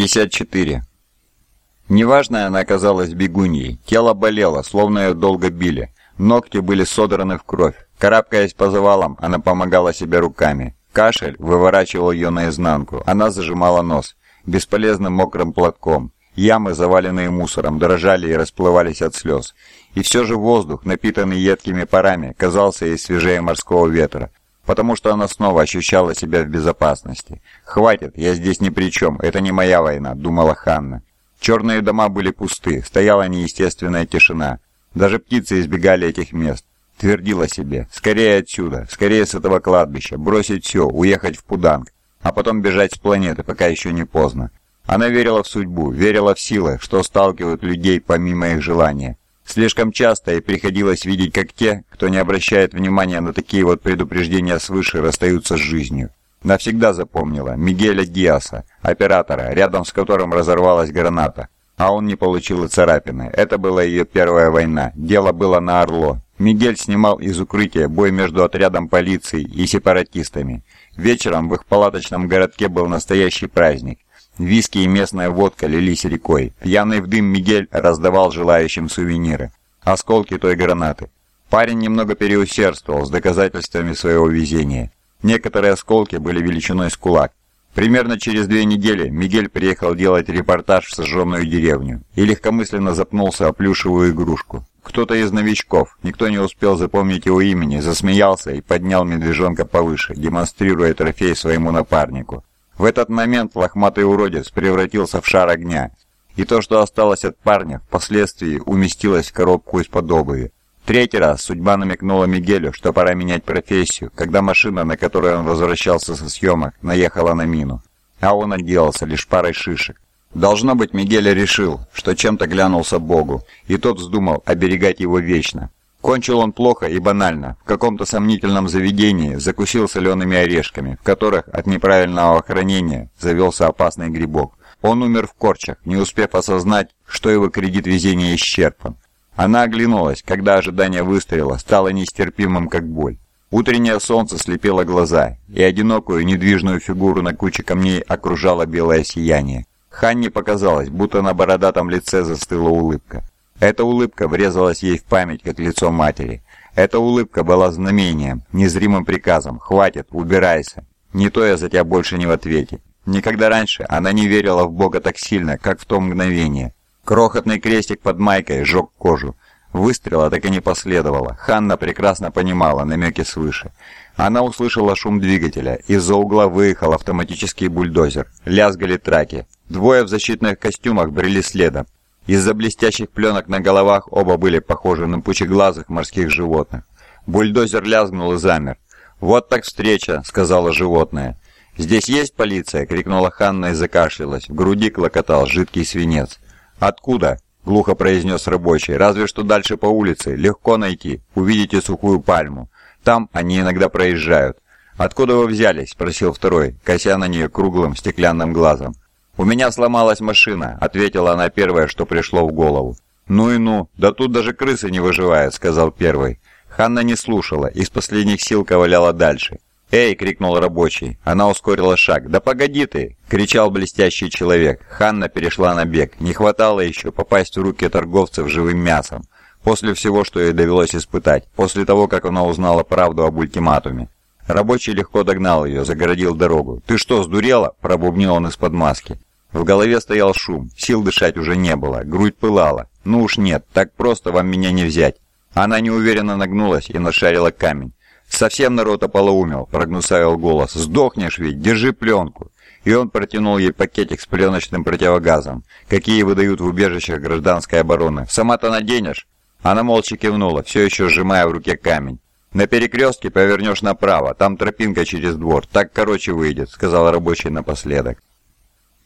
54. Неважная она оказалась бегуньей. Тело болело, словно ее долго били. Ногти были содраны в кровь. Карабкаясь по завалам, она помогала себе руками. Кашель выворачивал ее наизнанку. Она зажимала нос. Бесполезным мокрым платком. Ямы, заваленные мусором, дрожали и расплывались от слез. И все же воздух, напитанный едкими парами, казался ей свежее морского ветра потому что она снова ощущала себя в безопасности. «Хватит, я здесь ни при чем, это не моя война», — думала Ханна. Черные дома были пусты, стояла неестественная тишина. Даже птицы избегали этих мест. Твердила себе, скорее отсюда, скорее с этого кладбища, бросить все, уехать в Пуданг, а потом бежать с планеты, пока еще не поздно. Она верила в судьбу, верила в силы, что сталкивают людей помимо их желания. Слишком часто ей приходилось видеть, как те, кто не обращает внимания на такие вот предупреждения свыше, расстаются с жизнью. Навсегда запомнила Мигеля Диаса, оператора, рядом с которым разорвалась граната. А он не получил и царапины. Это была ее первая война. Дело было на Орло. Мигель снимал из укрытия бой между отрядом полиции и сепаратистами. Вечером в их палаточном городке был настоящий праздник. Виски и местная водка лились рекой. Пьяный в дым Мигель раздавал желающим сувениры. Осколки той гранаты. Парень немного переусердствовал с доказательствами своего везения. Некоторые осколки были величиной с кулак. Примерно через две недели Мигель приехал делать репортаж в сожженную деревню и легкомысленно запнулся о плюшевую игрушку. Кто-то из новичков, никто не успел запомнить его имени, засмеялся и поднял медвежонка повыше, демонстрируя трофей своему напарнику. В этот момент лохматый уродец превратился в шар огня, и то, что осталось от парня, впоследствии уместилось в коробку из-под обуви. Третий раз судьба намекнула Мигелю, что пора менять профессию, когда машина, на которой он возвращался со съемок, наехала на мину. А он отделался лишь парой шишек. Должно быть, Мигель решил, что чем-то глянулся Богу, и тот вздумал оберегать его вечно. Кончил он плохо и банально, в каком-то сомнительном заведении закусил солеными орешками, в которых от неправильного хранения завелся опасный грибок. Он умер в корчах, не успев осознать, что его кредит везения исчерпан. Она оглянулась, когда ожидание выстрела стало нестерпимым, как боль. Утреннее солнце слепило глаза, и одинокую недвижную фигуру на куче камней окружало белое сияние. Ханне показалось, будто на бородатом лице застыла улыбка. Эта улыбка врезалась ей в память, как лицо матери. Эта улыбка была знамением, незримым приказом «Хватит, убирайся». Не то я за тебя больше не в ответе. Никогда раньше она не верила в Бога так сильно, как в то мгновение. Крохотный крестик под майкой сжег кожу. Выстрела так и не последовало. Ханна прекрасно понимала намеки свыше. Она услышала шум двигателя. Из-за угла выехал автоматический бульдозер. Лязгали траки. Двое в защитных костюмах брели следом. Из-за блестящих пленок на головах оба были похожи на пучеглазых морских животных. Бульдозер лязгнул и замер. «Вот так встреча», — сказала животное. «Здесь есть полиция?» — крикнула Ханна и закашлялась. В груди клокотал жидкий свинец. «Откуда?» — глухо произнес рабочий. «Разве что дальше по улице. Легко найти. Увидите сухую пальму. Там они иногда проезжают». «Откуда вы взялись?» — спросил второй, кося на нее круглым стеклянным глазом. «У меня сломалась машина», — ответила она первое, что пришло в голову. «Ну и ну, да тут даже крысы не выживают», — сказал первый. Ханна не слушала, из последних сил ковыляла дальше. «Эй!» — крикнул рабочий. Она ускорила шаг. «Да погоди ты!» — кричал блестящий человек. Ханна перешла на бег. Не хватало еще попасть в руки торговцев живым мясом. После всего, что ей довелось испытать. После того, как она узнала правду об ультиматуме. Рабочий легко догнал ее, загородил дорогу. «Ты что, сдурела?» – пробубнил он из-под маски. В голове стоял шум, сил дышать уже не было, грудь пылала. «Ну уж нет, так просто вам меня не взять». Она неуверенно нагнулась и нашарила камень. «Совсем народ ополоумел», — прогнусавил голос. «Сдохнешь ведь, держи пленку». И он протянул ей пакетик с пленочным противогазом, какие выдают в убежищах гражданской обороны. «Сама-то наденешь?» Она молча кивнула, все еще сжимая в руке камень. «На перекрестке повернешь направо, там тропинка через двор, так короче выйдет», — сказал рабочий напоследок.